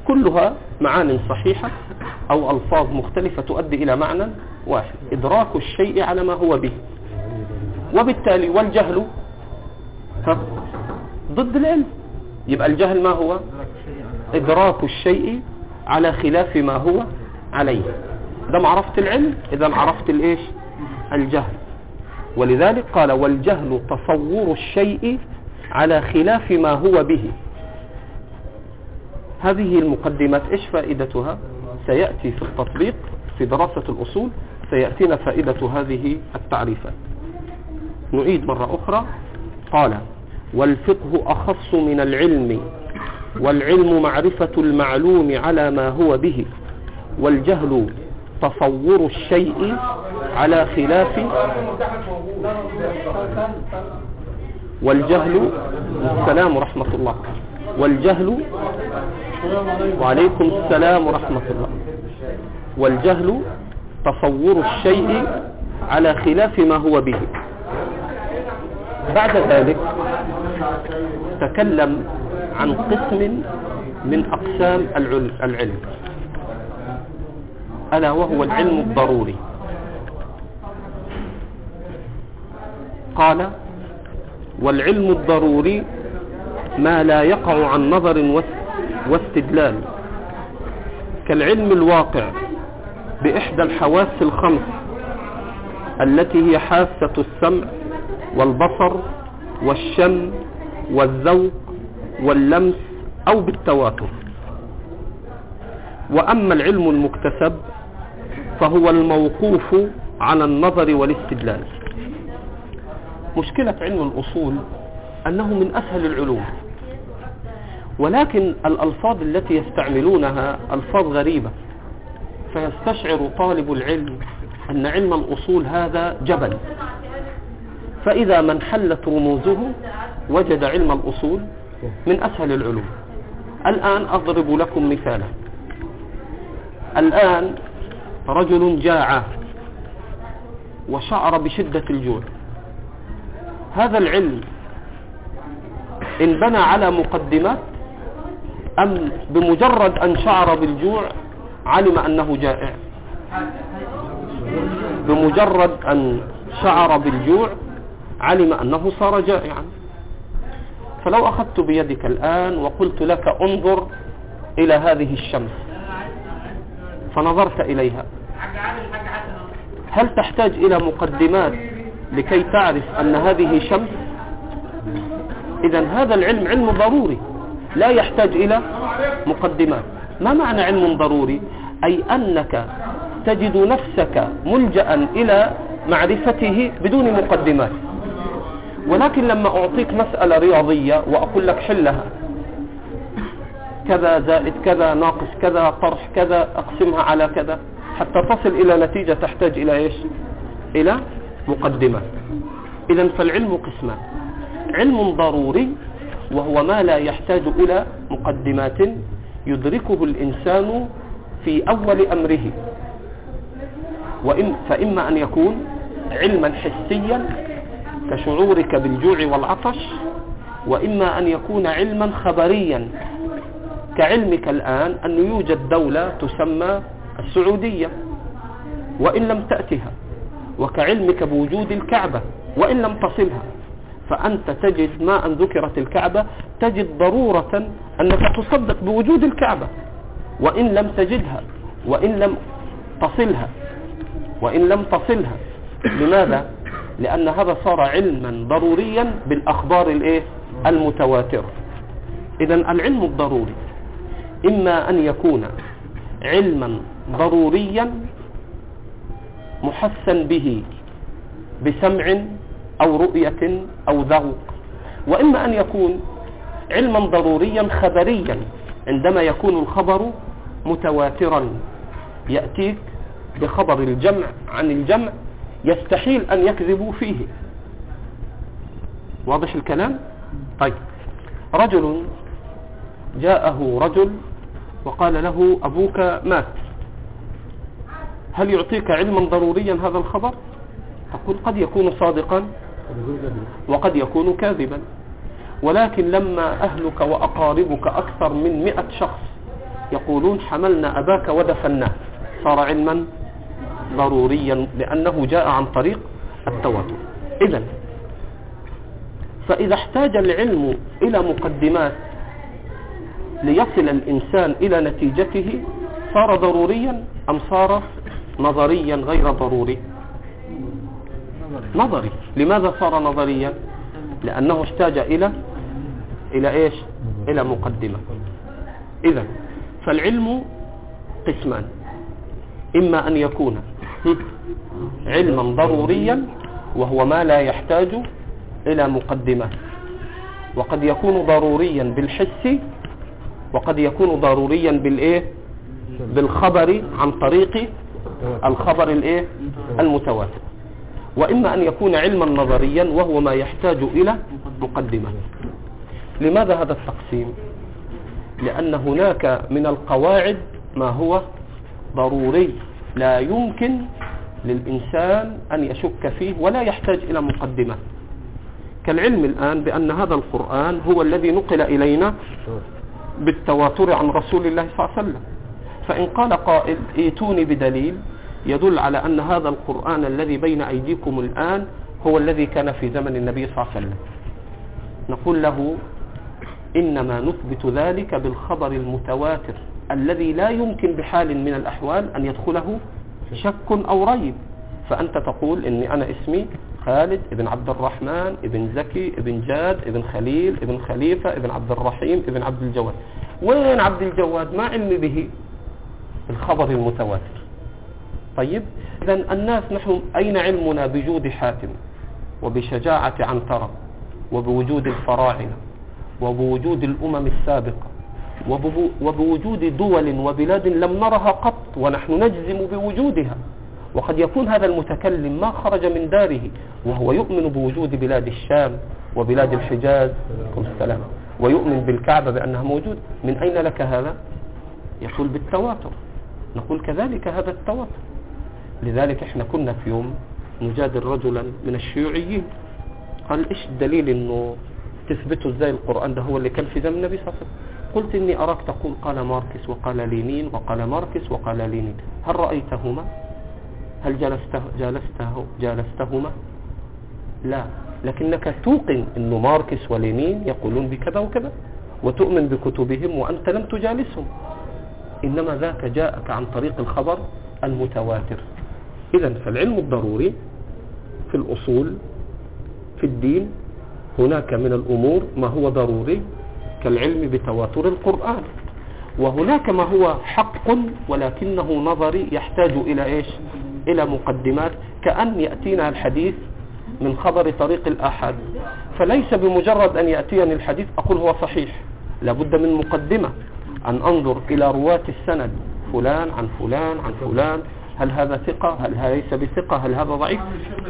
كلها معان صحيحة أو ألفاظ مختلفة تؤدي إلى معنى واحد. إدراك الشيء على ما هو به. وبالتالي والجهل ضد العلم. يبقى الجهل ما هو؟ إدراك الشيء على خلاف ما هو عليه. ده عرفت العلم إذا عرفت الإيش؟ الجهل. ولذلك قال والجهل تصور الشيء على خلاف ما هو به. هذه المقدمات إيش فائدتها؟ سيأتي في التطبيق في دراسة الأصول سيأتينا فائدة هذه التعريفات. نعيد مرة أخرى. قال والفقه أخص من العلم والعلم معرفة المعلوم على ما هو به والجهل تصور الشيء على خلاف والجهل السلام ورحمة الله والجهل وعليكم السلام ورحمة الله والجهل تصور الشيء على خلاف ما هو به. بعد ذلك تكلم عن قسم من أقسام العل- العلم. ألا وهو العلم الضروري. قال والعلم الضروري ما لا يقع عن نظر واس- واستدلال. كالعلم الواقع بإحدى الحواس الخمس التي هي حاسة السمع والبصر والشم والذوق واللمس أو بالتواتر. وأما العلم المكتسب فهو الموقوف على النظر والاستدلال. مشكلة علم الأصول أنه من أسهل العلوم ولكن الألفاظ التي يستعملونها ألفاظ غريبة. فيستشعر طالب العلم أن علم الأصول هذا جبل. فإذا من حلت رموزه وجد علم الأصول من أسهل العلوم. الآن أضرب لكم مثالا. الآن رجل جاع وشعر بشدة الجوع. هذا العلم إن بنى على مقدمات أم بمجرد أن شعر بالجوع علم أنه جائع؟ بمجرد أن شعر بالجوع علم أنه صار جائعا. فلو أخذت بيدك الآن وقلت لك انظر إلى هذه الشمس فنظرت إليها. هل تحتاج إلى مقدمات لكي تعرف أن هذه شمس؟ إذا هذا العلم علم ضروري لا يحتاج إلى مقدمات. ما معنى علم ضروري؟ أي أنك تجد نفسك ملجأ إلى معرفته بدون مقدمات. ولكن لما أعطيك مسألة رياضية وأقول لك حلها. كذا زائد كذا ناقص كذا طرح كذا أقسمها على كذا. حتى تصل إلى نتيجة تحتاج إلى إيش؟ إلى مقدمة. إذا فالعلم قسمان. علم ضروري وهو ما لا يحتاج إلى مقدمات يدركه الإنسان في أول أمره. وإن فإما أن يكون علما حسيا كشعورك بالجوع والعطش وإما أن يكون علما خبريا. كعلمك الآن أن يوجد دولة تسمى السعودية وإن لم تأتها وكعلمك بوجود الكعبة وإن لم تصلها. فأنت تجد ما أن ذكرت الكعبة تجد ضرورة أنك تصدق بوجود الكعبة. وإن لم تجدها وإن لم تصلها وإن لم تصلها. لماذا؟ لأن هذا صار علما ضروريا بالأخبار الإيه؟ المتواترة. إذا العلم الضروري. إما أن يكون علما ضروريا محسن به بسمع أو رؤية أو ذوق. وإما أن يكون علما ضروريا خبريا عندما يكون الخبر متواترا. يأتيك بخبر الجمع عن الجمع يستحيل أن يكذبوا فيه. واضح الكلام؟ طيب. رجل جاءه رجل وقال له أبوك مات. هل يعطيك علما ضروريا هذا الخبر؟ تقول قد يكون صادقا وقد يكون كاذبا. ولكن لما أهلك وأقاربك أكثر من مئة شخص يقولون حملنا أباك ودفناه. صار علما؟ ضروريا لأنه جاء عن طريق التواتر. إذا فإذا احتاج العلم إلى مقدمات ليصل الإنسان إلى نتيجته صار ضروريا أم صار نظريا غير ضروري؟ نظري. لماذا صار نظريا؟ لأنه احتاج إلى إلى إيش؟ إلى مقدمة. إذا فالعلم قسمان. إما أن يكون علما ضروريا وهو ما لا يحتاج إلى مقدمات وقد يكون ضروريا بالحس وقد يكون ضروريا بالإيه؟ بالخبر عن طريق الخبر الإيه؟ المتواتر. وإما أن يكون علما نظريا وهو ما يحتاج إلى مقدمة. لماذا هذا التقسيم؟ لأن هناك من القواعد ما هو ضروري. لا يمكن للإنسان أن يشك فيه ولا يحتاج إلى مقدمة. كالعلم الآن بأن هذا القرآن هو الذي نقل إلينا بالتواتر عن رسول الله صلى الله عليه وسلم. فإن قال قائل ائتوني بدليل يدل على أن هذا القرآن الذي بين أيديكم الآن هو الذي كان في زمن النبي صلى الله عليه وسلم. نقول له إنما نثبت ذلك بالخبر المتواتر. الذي لا يمكن بحال من الأحوال أن يدخله شك أو ريب. فأنت تقول إني أنا اسمي خالد ابن عبد الرحمن ابن زكي ابن جاد ابن خليل ابن خليفة ابن عبد الرحيم ابن عبد الجواد. وين عبد الجواد؟ ما علمي به. الخبر المتواتر. طيب إذا الناس نحن أين علمنا بجود حاتم وبشجاعة عنترة وبوجود الفراعنة وبوجود الأمم السابقة وبوجود دول وبلاد لم نرها قط ونحن نجزم بوجودها. وقد يكون هذا المتكلم ما خرج من داره وهو يؤمن بوجود بلاد الشام وبلاد الحجاز. السلام. ويؤمن بالكعبة بأنها موجود. من أين لك هذا؟ يقول بالتواتر. نقول كذلك هذا التواتر. لذلك إحنا كنا في يوم نجادل رجلا من الشيوعيين. قال إيش الدليل إنه تثبتوا إزاي القرآن؟ ده هو اللي كان في زمن النبي صلى الله عليه وسلم. قلت إني أراك تقول قال ماركس وقال لينين وقال ماركس وقال لينين. هل رأيتهما؟ هل جلسته جالسته جالستهما لا. لكنك توقن انه ماركس ولينين يقولون بكذا وكذا وتؤمن بكتبهم وأنت لم تجالسهم. إنما ذاك جاءك عن طريق الخبر المتواتر. إذا فالعلم الضروري في الأصول في الدين هناك من الأمور ما هو ضروري كالعلم بتواتر القرآن. وهناك ما هو حق ولكنه نظري يحتاج إلى إيش؟ إلى مقدمات. كأن يأتينا الحديث من خبر طريق الآحاد. فليس بمجرد أن يأتيني الحديث أقول هو صحيح. لابد من مقدمة. أن أنظر إلى رواة السند. فلان عن فلان عن فلان. هل هذا ثقة؟ هل ليس بثقة؟ هل هذا ضعيف؟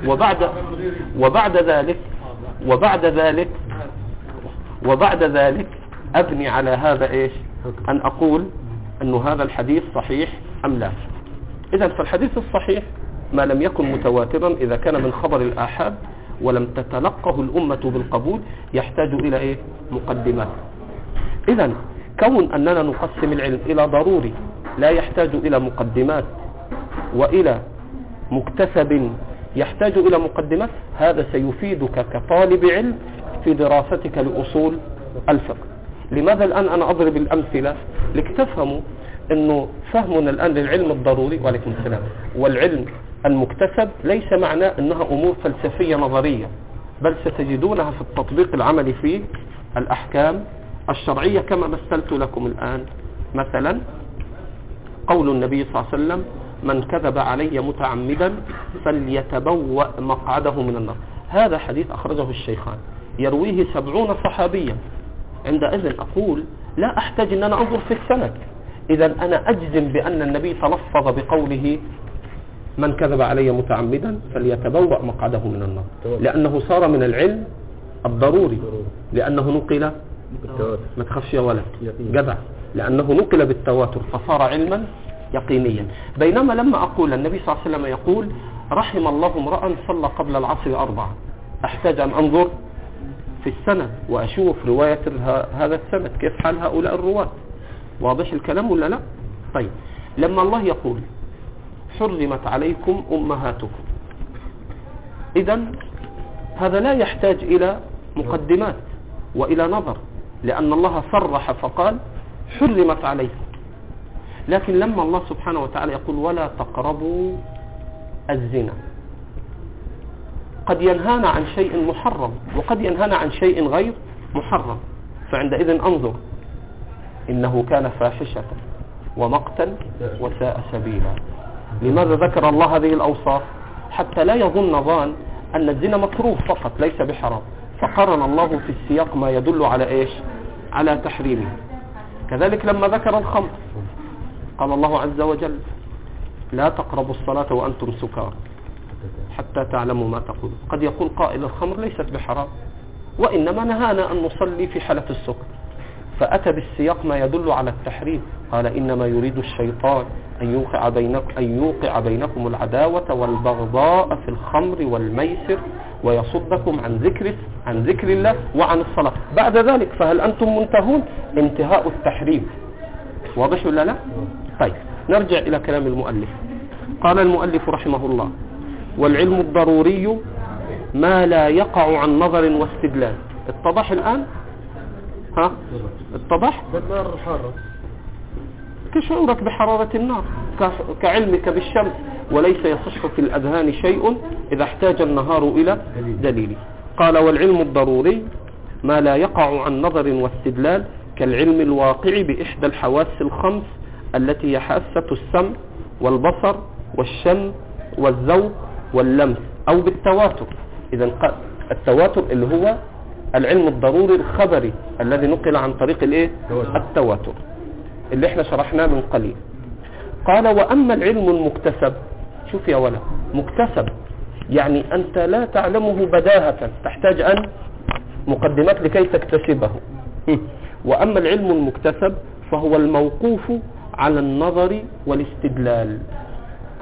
وبعد وبعد ذلك وبعد ذلك وبعد ذلك أبني على هذا إيش؟ أن أقول أن هذا الحديث صحيح أم لا. إذا فالحديث الصحيح ما لم يكن متواترا إذا كان من خبر الآحاد ولم تتلقه الأمة بالقبول يحتاج إلى إيه؟ مقدمات. إذا كون أننا نقسم العلم إلى ضروري لا يحتاج إلى مقدمات وإلى مكتسب يحتاج إلى مقدمات هذا سيفيدك كطالب علم في دراستك لأصول الفقه. لماذا الآن أنا أضرب الأمثلة؟ لتفهموا أنه فهمنا الآن للعلم الضروري وعليكم السلام. والعلم المكتسب ليس معناه أنها أمور فلسفية نظرية بل ستجدونها في التطبيق العملي في الأحكام الشرعية كما مثلت لكم الآن. مثلا قول النبي صلى الله عليه وسلم من كذب علي متعمدا فليتبوأ مقعده من النار. هذا حديث أخرجه الشيخان. يرويه سبعون صحابيا. عندئذ أقول لا أحتاج أن أنا أنظر في السند. إذا أنا أجزم بأن النبي تلفظ بقوله من كذب علي متعمدا فليتبوأ مقعده من النار. لأنه صار من العلم الضروري. لأنه نقل ما تخافش يا ولد. جدع. لأنه نقل بالتواتر فصار علما يقينيا. بينما لما أقول النبي صلى الله عليه وسلم يقول رحم الله امرأ صلى قبل العصر أربعة. أحتاج أن أنظر؟ في السند وأشوف رواية هذا السند كيف حال هؤلاء الرواة؟ واضح الكلام ولا لا؟ طيب لما الله يقول حرمت عليكم أمهاتكم إذا هذا لا يحتاج إلى مقدمات وإلى نظر لأن الله صرح فقال حرمت عليكم. لكن لما الله سبحانه وتعالى يقول ولا تقربوا الزنا قد ينهانا عن شيء محرم وقد ينهانا عن شيء غير محرم. فعندئذ انظر إنه كان فاحشة ومقتا وساء سبيلا. لماذا ذكر الله هذه الأوصاف؟ حتى لا يظن ظان أن الزنا مكروه فقط ليس بحرام. فقرن الله في السياق ما يدل على إيش؟ على تحريمه. كذلك لما ذكر الخمر قال الله عز وجل لا تقربوا الصلاة وأنتم سكار حتى تعلموا ما تقول قد يقول قائل الخمر ليست بحرام وإنما نهانا أن نصلي في حالة السكر. فأتى بالسياق ما يدل على التحريم. قال إنما يريد الشيطان أن يوقع بينكم, أن يوقع بينكم العداوة والبغضاء في الخمر والميسر ويصدكم عن ذكر عن ذكر الله وعن الصلاة. بعد ذلك فهل أنتم منتهون؟ انتهاء التحريم. واضح ولا لا؟ طيب نرجع إلى كلام المؤلف. قال المؤلف رحمه الله والعلم الضروري ما لا يقع عن نظر واستدلال. اتضح الآن؟ ها؟ اتضح؟ بالنار الحارة كشعورك بحرارة النار كعلمك بالشمس وليس يصح في الأذهان شيء إذا احتاج النهار إلى دليل. قال والعلم الضروري ما لا يقع عن نظر واستدلال كالعلم الواقع بإحدى الحواس الخمس التي هي حاسة السمع والبصر والشم والذوق واللمس أو بالتواتر. إذا ق- التواتر اللي هو العلم الضروري الخبري الذي نقل عن طريق الإيه؟ التواتر. اللي إحنا شرحناه من قليل. قال وأما العلم المكتسب شوف يا ولد مكتسب يعني أنت لا تعلمه بداهة تحتاج أن مقدمات لكي تكتسبه. هم. [laughs] وأما العلم المكتسب فهو الموقوف على النظر والاستدلال.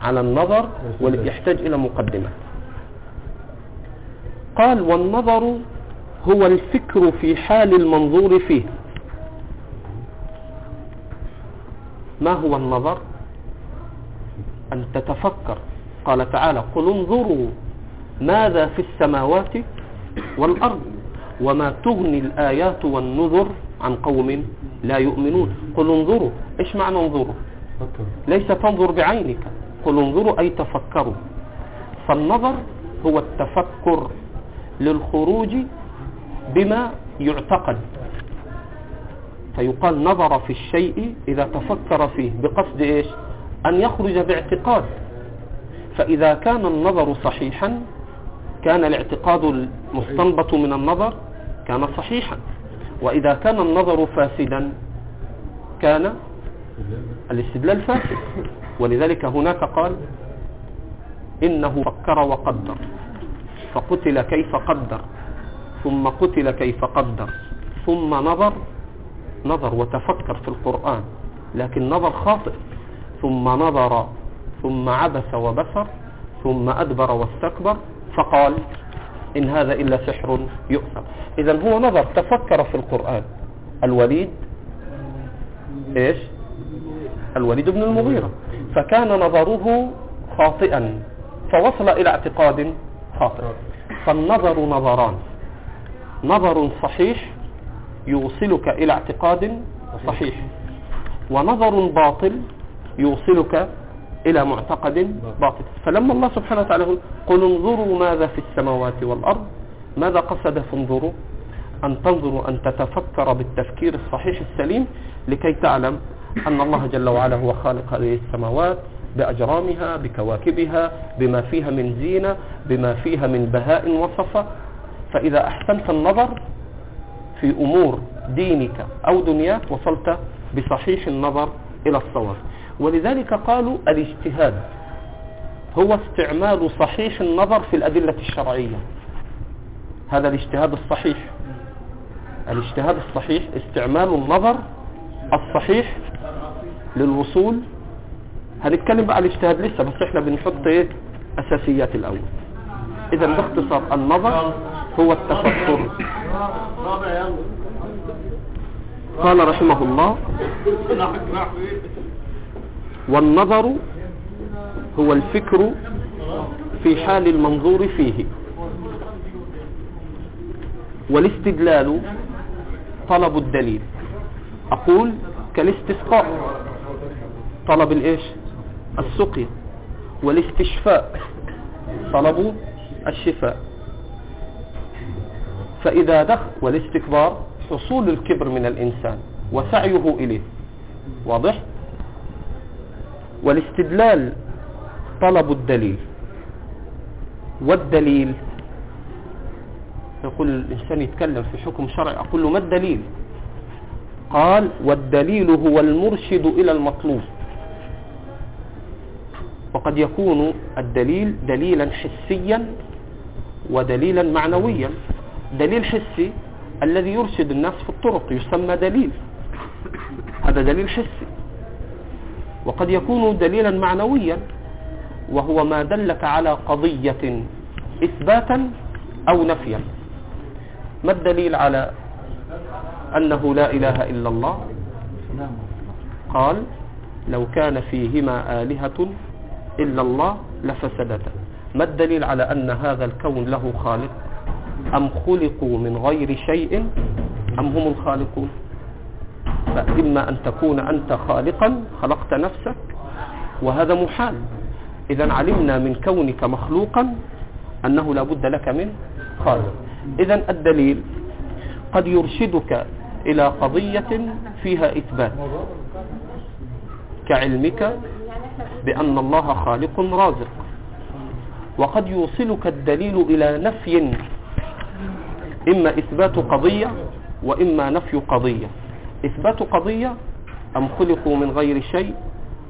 على النظر ويحتاج إلى مقدمات قال والنظر هو الفكر في حال المنظور فيه. ما هو النظر؟ أن تتفكر. قال تعالى قل انظروا ماذا في السماوات والأرض وما تغني الآيات والنذر عن قوم لا يؤمنون. قل انظروا. إيش معنى انظروا؟ ليس تنظر بعينك. قل انظروا أي تفكروا. فالنظر هو التفكر للخروج بما يعتقد. فيقال نظر في الشيء إذا تفكر فيه بقصد إيش؟ أن يخرج باعتقاد. فإذا كان النظر صحيحا كان الاعتقاد المستنبط من النظر كان صحيحا. وإذا كان النظر فاسدا كان الاستدلال فاسد. ولذلك هناك قال إنه فكر وقدر فقتل كيف قدر ثم قتل كيف قدر ثم نظر نظر وتفكر في القرآن لكن نظر خاطئ ثم نظر ثم عبس وبصر ثم أدبر واستكبر فقال إن هذا إلا سحر يؤثر. إذا هو نظر تفكر في القرآن. الوليد إيش؟ الوليد بن المغيرة. فكان نظره خاطئا. فوصل إلى اعتقاد خاطئ. فالنظر نظران. نظر صحيح يوصلك إلى اعتقاد صحيح. ونظر باطل يوصلك إلى معتقد باطل. فلما الله سبحانه وتعالى يقول قل انظروا ماذا في السماوات والأرض ماذا قصد فانظروا. أن تنظروا أن تتفكر بالتفكير الصحيح السليم لكي تعلم أن الله جل وعلا هو خالق هذه السماوات بأجرامها بكواكبها بما فيها من زينة بما فيها من بهاء وصفة فإذا أحسنت النظر في أمور دينك أو دنياك وصلت بصحيح النظر إلى الصواب. ولذلك قالوا الاجتهاد هو استعمال صحيح النظر في الأدلة الشرعية. هذا الاجتهاد الصحيح. الاجتهاد الصحيح استعمال النظر الصحيح للوصول. هنتكلم بقى الاجتهاد لسه بس إحنا بنحط إيه؟ أساسيات الأول. إذا باختصار النظر هو التفكر. قال رحمه الله والنظر هو الفكر في حال المنظور فيه. والاستدلال طلب الدليل. أقول كالاستسقاء. طلب الإيش؟ السقيا والاستشفاء. طلب الشفاء. فإذا دخل والاستكبار حصول الكبر من الإنسان وسعيه إليه. واضح؟ والاستدلال طلب الدليل. والدليل؟ يقول الإنسان يتكلم في حكم شرعي أقول له ما الدليل؟ قال والدليل هو المرشد إلى المطلوب. وقد يكون الدليل دليلا حسيا ودليلا معنويا. دليل حسي الذي يرشد الناس في الطرق يسمى دليل. هذا دليل حسي. وقد يكون دليلا معنويا وهو ما دلك على قضية إثباتا أو نفيا. ما الدليل على أنه لا إله إلا الله؟ قال لو كان فيهما آلهة إلا الله لفسدتا ما الدليل على أن هذا الكون له خالق؟ أم خلقوا من غير شيء؟ أم هم الخالقون؟ فإما أن تكون أنت خالقا خلقت نفسك وهذا محال. إذا علمنا من كونك مخلوقا أنه لا بد لك من خالق. إذا الدليل قد يرشدك إلى قضية فيها إثبات. كعلمك بأن الله خالق رازق. وقد يوصلك الدليل إلى نفي. إما إثبات قضية وإما نفي قضية. إثبات قضية أم خلقوا من غير شيء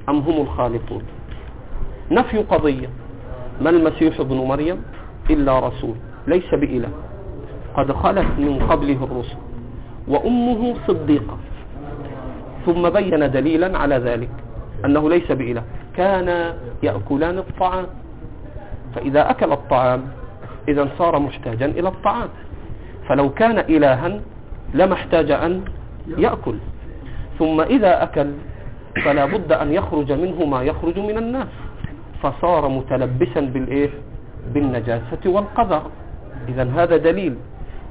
أم هم الخالقون. نفي قضية. ما المسيح ابن مريم إلا رسول. ليس بإله. قد خلت من قبله الرسل. وأمه صديقة. ثم بين دليلا على ذلك. أنه ليس بإله. كان يأكلان الطعام. فإذا أكل الطعام إذا صار محتاجا إلى الطعام. فلو كان إلها لما احتاج أن يأكل. ثم إذا أكل فلا بد أن يخرج منه ما يخرج من الناس. فصار متلبسا بالإيه؟ بالنجاسة والقذر. إذا هذا دليل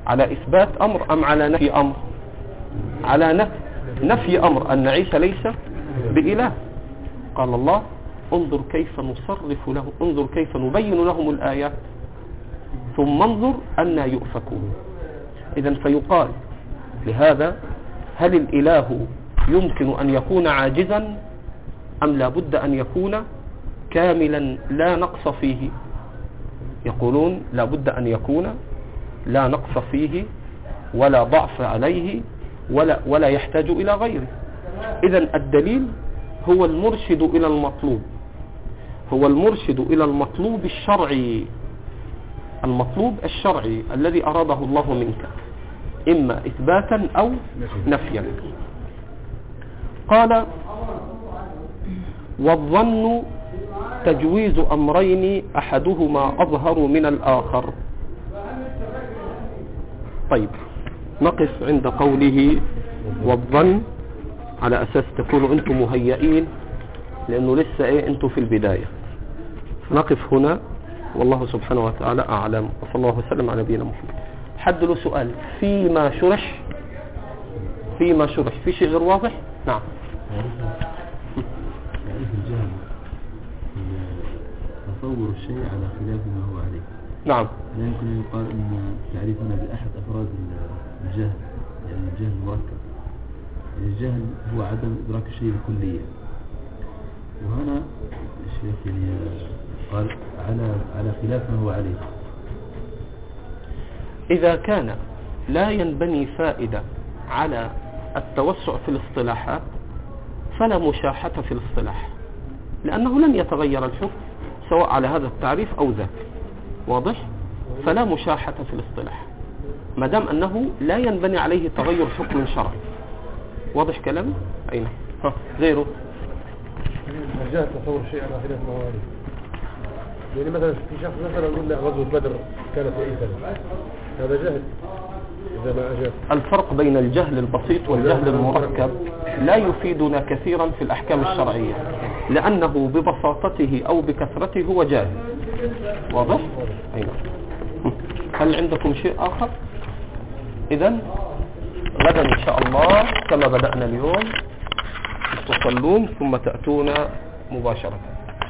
على إثبات أمر أم على نفي أمر؟ على نفي نفي أمر أن عيسى ليس بإله. قال الله انظر كيف نصرف له انظر كيف نبين لهم الآيات. ثم انظر أن يؤفكون. إذا فيقال لهذا هل الإله يمكن أن يكون عاجزا أم لا بد أن يكون كاملا لا نقص فيه؟ يقولون لا بد أن يكون لا نقص فيه ولا ضعف عليه ولا, ولا يحتاج إلى غيره. إذا الدليل هو المرشد إلى المطلوب. هو المرشد إلى المطلوب الشرعي. المطلوب الشرعي الذي أراده الله منك. إما إثباتا أو نفيا. قال والظن تجويز أمرين أحدهما أظهر من الآخر. طيب نقف عند قوله والظن على أساس تكونوا أنتم مهيئين لأنه لسه إيه أنتم في البداية. نقف هنا. والله سبحانه وتعالى أعلم. وصلى الله وسلم على نبينا محمد. حد له سؤال. فيما شرح؟ فيما شرح. في شيء غير واضح؟ نعم. تعريف الجهل تصور الشيء على خلاف ما هو عليه. نعم. لا يمكن أن يقال أن تعريفنا بأحد أفراد الجهل يعني الجهل المركب يعني الجهل هو عدم إدراك الشيء بكلية. وهنا الشيخ يعني قال على على خلاف ما هو عليه إذا كان لا ينبني فائدة على التوسع في الاصطلاحات فلا مشاحة في الاصطلاح لأنه لن يتغير الحكم سواء على هذا التعريف أو ذاك واضح؟ فلا مشاحة في الاصطلاح ما دام أنه لا ينبني عليه تغير حكم شرعي واضح كلامي؟ أين؟ ها غيره الجهل تصور الشيء على خلاف ما هو عليه يعني مثلا في شخص مثلا يقول لا غزوة بدر كانت في أي سنة هذا جهل إذا ما أجاب الفرق بين الجهل البسيط والجهل المركب لا يفيدنا كثيرا في الأحكام الشرعية لأنه ببساطته أو بكثرته هو جاهل واضح؟ أي نعم. هل عندكم شيء آخر؟ إذا غدا إن شاء الله كما بدأنا اليوم تصلون ثم تأتون مباشرة